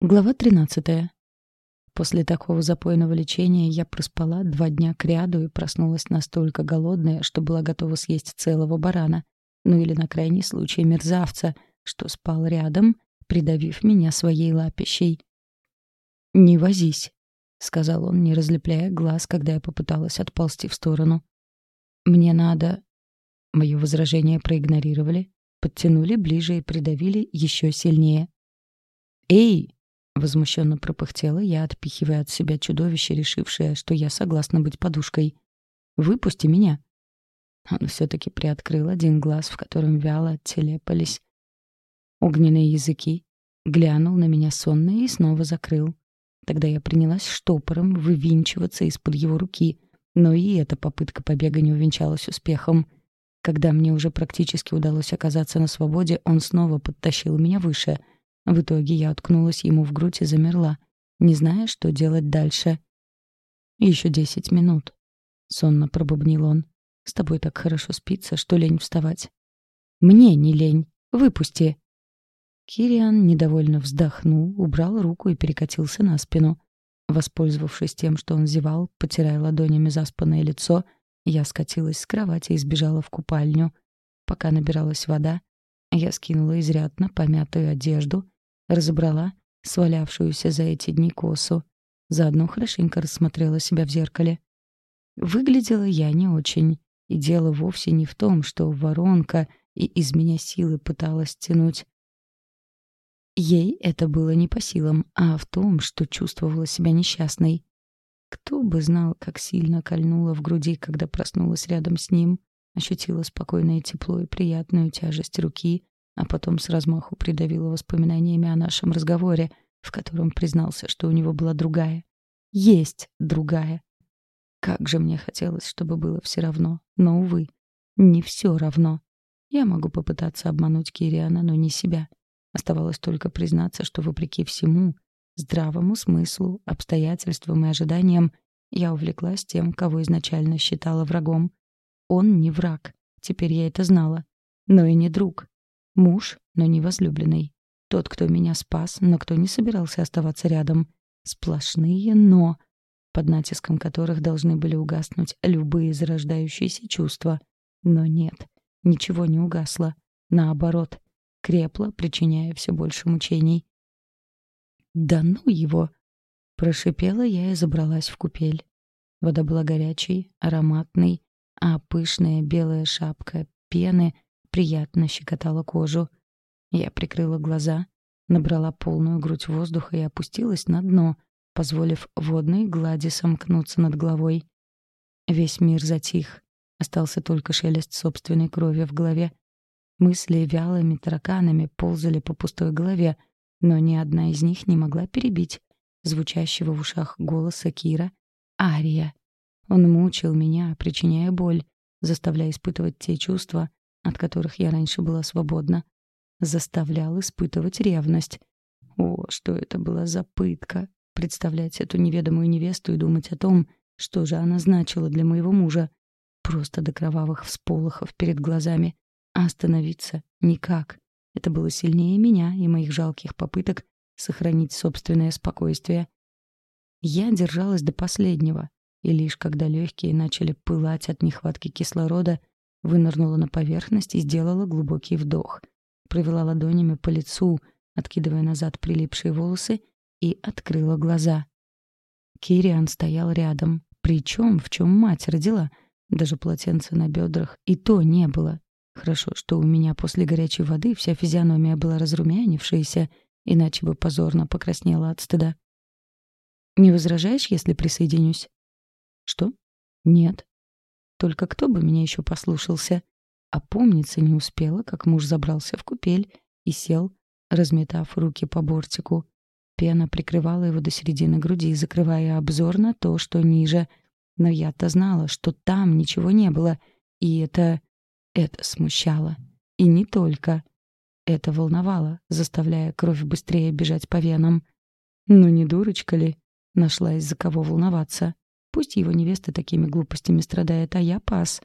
Глава 13. После такого запойного лечения я проспала два дня кряду и проснулась настолько голодная, что была готова съесть целого барана. Ну или на крайний случай мерзавца, что спал рядом, придавив меня своей лапищей. «Не возись», — сказал он, не разлепляя глаз, когда я попыталась отползти в сторону. «Мне надо...» Мое возражение проигнорировали, подтянули ближе и придавили еще сильнее. «Эй!» Возмущенно пропыхтела я, отпихивая от себя чудовище, решившее, что я согласна быть подушкой. «Выпусти меня!» Он все-таки приоткрыл один глаз, в котором вяло телепались огненные языки, глянул на меня сонно и снова закрыл. Тогда я принялась штопором вывинчиваться из-под его руки, но и эта попытка побега не увенчалась успехом. Когда мне уже практически удалось оказаться на свободе, он снова подтащил меня выше — в итоге я уткнулась ему в грудь и замерла, не зная, что делать дальше. «Еще десять минут», — сонно пробубнил он. «С тобой так хорошо спится, что лень вставать». «Мне не лень. Выпусти». Кириан недовольно вздохнул, убрал руку и перекатился на спину. Воспользовавшись тем, что он зевал, потирая ладонями заспанное лицо, я скатилась с кровати и сбежала в купальню. Пока набиралась вода, я скинула изрядно помятую одежду разобрала свалявшуюся за эти дни косу. Заодно хорошенько рассмотрела себя в зеркале. Выглядела я не очень. И дело вовсе не в том, что воронка и из меня силы пыталась тянуть. Ей это было не по силам, а в том, что чувствовала себя несчастной. Кто бы знал, как сильно кольнула в груди, когда проснулась рядом с ним, ощутила спокойное тепло и приятную тяжесть руки, а потом с размаху придавила воспоминаниями о нашем разговоре, в котором признался, что у него была другая. Есть другая. Как же мне хотелось, чтобы было все равно, но, увы, не все равно. Я могу попытаться обмануть Кириана, но не себя. Оставалось только признаться, что, вопреки всему, здравому смыслу, обстоятельствам и ожиданиям, я увлеклась тем, кого изначально считала врагом. Он не враг, теперь я это знала, но и не друг. Муж, но не возлюбленный. Тот, кто меня спас, но кто не собирался оставаться рядом. Сплошные «но», под натиском которых должны были угаснуть любые зарождающиеся чувства. Но нет, ничего не угасло. Наоборот, крепло, причиняя все больше мучений. «Да ну его!» Прошипела я и забралась в купель. Вода была горячей, ароматной, а пышная белая шапка пены — приятно щекотала кожу. Я прикрыла глаза, набрала полную грудь воздуха и опустилась на дно, позволив водной глади сомкнуться над головой. Весь мир затих. Остался только шелест собственной крови в голове. Мысли вялыми тараканами ползали по пустой голове, но ни одна из них не могла перебить звучащего в ушах голоса Кира «Ария». Он мучил меня, причиняя боль, заставляя испытывать те чувства, от которых я раньше была свободна, заставлял испытывать ревность. О, что это была за пытка! Представлять эту неведомую невесту и думать о том, что же она значила для моего мужа. Просто до кровавых всполохов перед глазами. А остановиться никак. Это было сильнее меня и моих жалких попыток сохранить собственное спокойствие. Я держалась до последнего, и лишь когда легкие начали пылать от нехватки кислорода, Вынырнула на поверхность и сделала глубокий вдох. Провела ладонями по лицу, откидывая назад прилипшие волосы, и открыла глаза. Кириан стоял рядом. Причем, в чем мать родила? Даже полотенца на бедрах и то не было. Хорошо, что у меня после горячей воды вся физиономия была разрумянившаяся, иначе бы позорно покраснела от стыда. «Не возражаешь, если присоединюсь?» «Что?» «Нет. Только кто бы меня еще послушался? А помниться не успела, как муж забрался в купель и сел, разметав руки по бортику. Пена прикрывала его до середины груди, закрывая обзор на то, что ниже. Но я-то знала, что там ничего не было, и это... это смущало. И не только. Это волновало, заставляя кровь быстрее бежать по венам. Ну не дурочка ли? Нашла из-за кого волноваться. Пусть его невеста такими глупостями страдает, а я пас.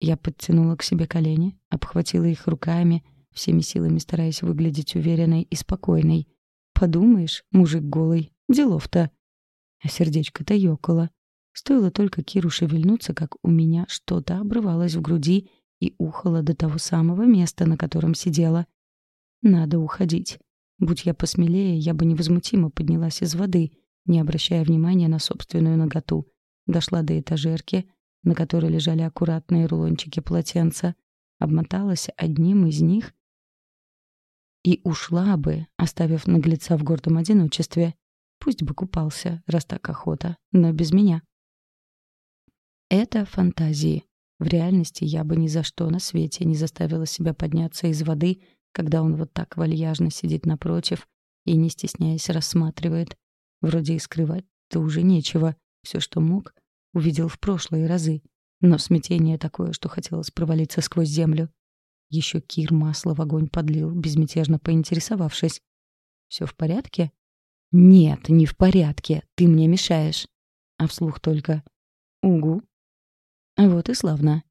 Я подтянула к себе колени, обхватила их руками, всеми силами стараясь выглядеть уверенной и спокойной. Подумаешь, мужик голый. Делов-то. А сердечко-то ёкало. Стоило только Киру шевельнуться, как у меня что-то обрывалось в груди и ухало до того самого места, на котором сидела. Надо уходить. Будь я посмелее, я бы невозмутимо поднялась из воды, не обращая внимания на собственную наготу. Дошла до этажерки, на которой лежали аккуратные рулончики полотенца, обмоталась одним из них и ушла бы, оставив наглеца в гордом одиночестве. Пусть бы купался, раз так охота, но без меня. Это фантазии. В реальности я бы ни за что на свете не заставила себя подняться из воды, когда он вот так вальяжно сидит напротив и, не стесняясь, рассматривает. Вроде и скрывать-то уже нечего. Все, что мог, увидел в прошлые разы. Но смятение такое, что хотелось провалиться сквозь землю. Еще Кир масло в огонь подлил, безмятежно поинтересовавшись. «Все в порядке?» «Нет, не в порядке. Ты мне мешаешь». А вслух только «Угу». Вот и славно.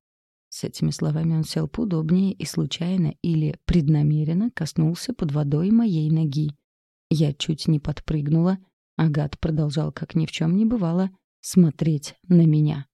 С этими словами он сел поудобнее и случайно или преднамеренно коснулся под водой моей ноги. Я чуть не подпрыгнула, а гад продолжал, как ни в чем не бывало, смотреть на меня.